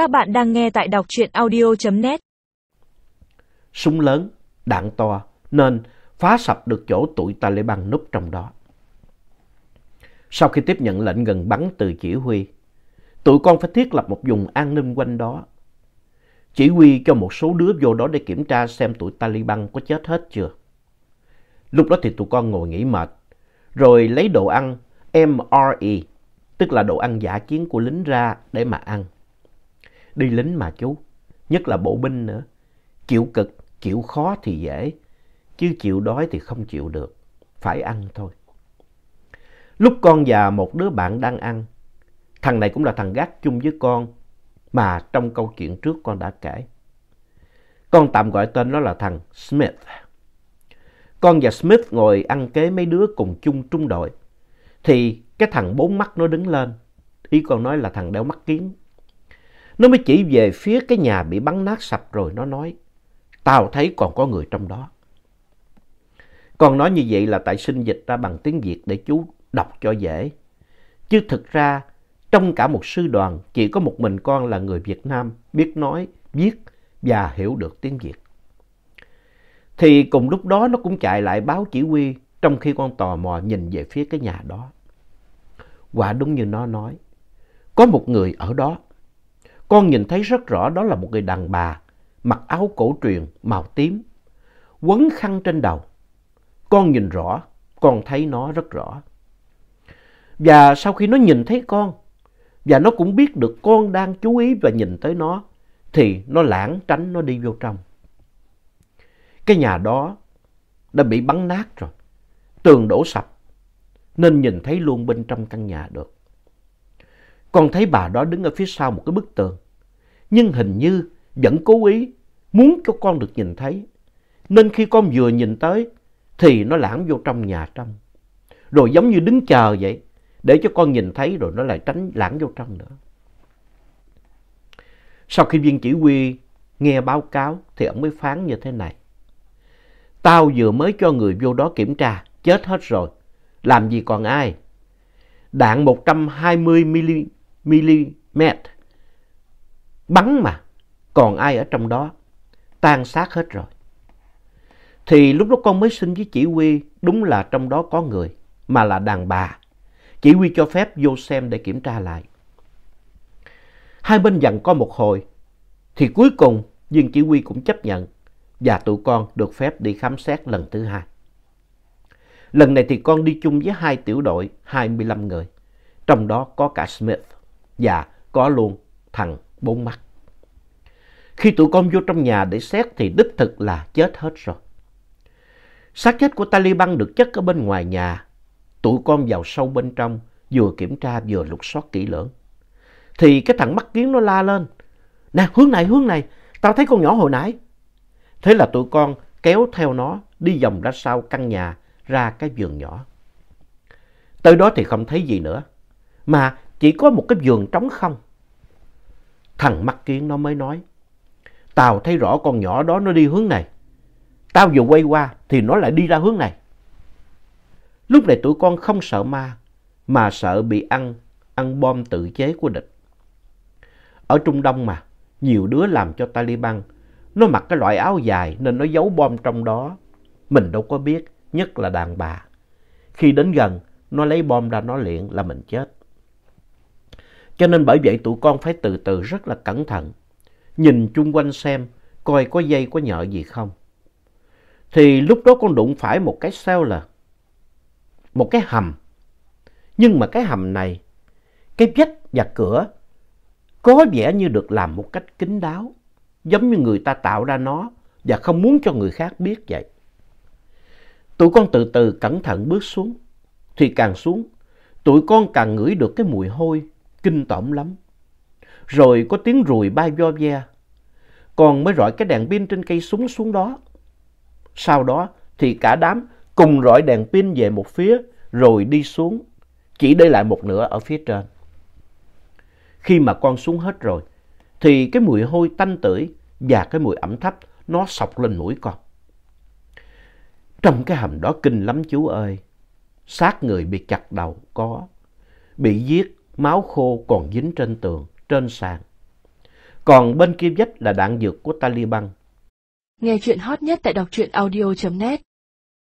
Các bạn đang nghe tại đọc truyện audio.net. Súng lớn, đạn to nên phá sập được chỗ tụi Taliban núp trong đó. Sau khi tiếp nhận lệnh gần bắn từ chỉ huy, tụi con phải thiết lập một vùng an ninh quanh đó. Chỉ huy cho một số đứa vô đó để kiểm tra xem tụi Taliban có chết hết chưa. Lúc đó thì tụi con ngồi nghỉ mệt, rồi lấy đồ ăn MRE, tức là đồ ăn giả chiến của lính ra để mà ăn. Đi lính mà chú, nhất là bộ binh nữa. Chịu cực, chịu khó thì dễ, chứ chịu đói thì không chịu được. Phải ăn thôi. Lúc con và một đứa bạn đang ăn, thằng này cũng là thằng gác chung với con mà trong câu chuyện trước con đã kể. Con tạm gọi tên nó là thằng Smith. Con và Smith ngồi ăn kế mấy đứa cùng chung trung đội. Thì cái thằng bốn mắt nó đứng lên. Ý con nói là thằng đeo mắt kiến. Nó mới chỉ về phía cái nhà bị bắn nát sập rồi nó nói. Tao thấy còn có người trong đó. còn nói như vậy là tại sinh dịch ra bằng tiếng Việt để chú đọc cho dễ. Chứ thực ra trong cả một sư đoàn chỉ có một mình con là người Việt Nam biết nói, viết và hiểu được tiếng Việt. Thì cùng lúc đó nó cũng chạy lại báo chỉ huy trong khi con tò mò nhìn về phía cái nhà đó. Quả đúng như nó nói, có một người ở đó. Con nhìn thấy rất rõ đó là một người đàn bà, mặc áo cổ truyền màu tím, quấn khăn trên đầu. Con nhìn rõ, con thấy nó rất rõ. Và sau khi nó nhìn thấy con, và nó cũng biết được con đang chú ý và nhìn tới nó, thì nó lãng tránh nó đi vô trong. Cái nhà đó đã bị bắn nát rồi, tường đổ sập, nên nhìn thấy luôn bên trong căn nhà được. Con thấy bà đó đứng ở phía sau một cái bức tường, nhưng hình như vẫn cố ý muốn cho con được nhìn thấy. Nên khi con vừa nhìn tới thì nó lãng vô trong nhà trong. Rồi giống như đứng chờ vậy, để cho con nhìn thấy rồi nó lại tránh lãng vô trong nữa. Sau khi viên chỉ huy nghe báo cáo thì ông mới phán như thế này. Tao vừa mới cho người vô đó kiểm tra, chết hết rồi. Làm gì còn ai? Đạn 120mm bắn mà, còn ai ở trong đó? Tan xác hết rồi. Thì lúc đó con mới xin với chỉ huy, đúng là trong đó có người, mà là đàn bà. Chỉ huy cho phép vô xem để kiểm tra lại. Hai bên dặn có một hồi, thì cuối cùng viên chỉ huy cũng chấp nhận và tụi con được phép đi khám xét lần thứ hai. Lần này thì con đi chung với hai tiểu đội 25 người, trong đó có cả Smith và có luôn thằng bốn mắt. Khi tụi con vô trong nhà để xét thì đích thực là chết hết rồi. Xác chết của Taliban được chất ở bên ngoài nhà. Tụi con vào sâu bên trong, vừa kiểm tra vừa lục soát kỹ lưỡng. Thì cái thằng mắt kiến nó la lên. Nè, hướng này, hướng này, tao thấy con nhỏ hồi nãy. Thế là tụi con kéo theo nó đi vòng ra sau căn nhà ra cái vườn nhỏ. Tới đó thì không thấy gì nữa, mà chỉ có một cái giường trống không. Thằng mắt kiến nó mới nói, tao thấy rõ con nhỏ đó nó đi hướng này. Tao vừa quay qua thì nó lại đi ra hướng này. Lúc này tụi con không sợ ma, mà sợ bị ăn, ăn bom tự chế của địch. Ở Trung Đông mà, nhiều đứa làm cho Taliban, nó mặc cái loại áo dài nên nó giấu bom trong đó. Mình đâu có biết, nhất là đàn bà. Khi đến gần, nó lấy bom ra nó liền là mình chết. Cho nên bởi vậy tụi con phải từ từ rất là cẩn thận. Nhìn chung quanh xem, coi có dây có nhợ gì không. Thì lúc đó con đụng phải một cái cell là một cái hầm. Nhưng mà cái hầm này, cái vách và cửa có vẻ như được làm một cách kín đáo, giống như người ta tạo ra nó và không muốn cho người khác biết vậy. Tụi con từ từ cẩn thận bước xuống, thì càng xuống, tụi con càng ngửi được cái mùi hôi, kinh tởm lắm. Rồi có tiếng ruồi bay vo ve, còn mới rọi cái đèn pin trên cây súng xuống đó. Sau đó thì cả đám cùng rọi đèn pin về một phía rồi đi xuống, chỉ để lại một nửa ở phía trên. Khi mà con xuống hết rồi, thì cái mùi hôi tanh tưởi và cái mùi ẩm thấp nó sọc lên mũi con. Trong cái hầm đó kinh lắm chú ơi. Xác người bị chặt đầu có. Bị giết, máu khô còn dính trên tường, trên sàn. còn bên kia vách là đạn dược của Taliban. Nghe chuyện hot nhất tại đọc truyện audio.net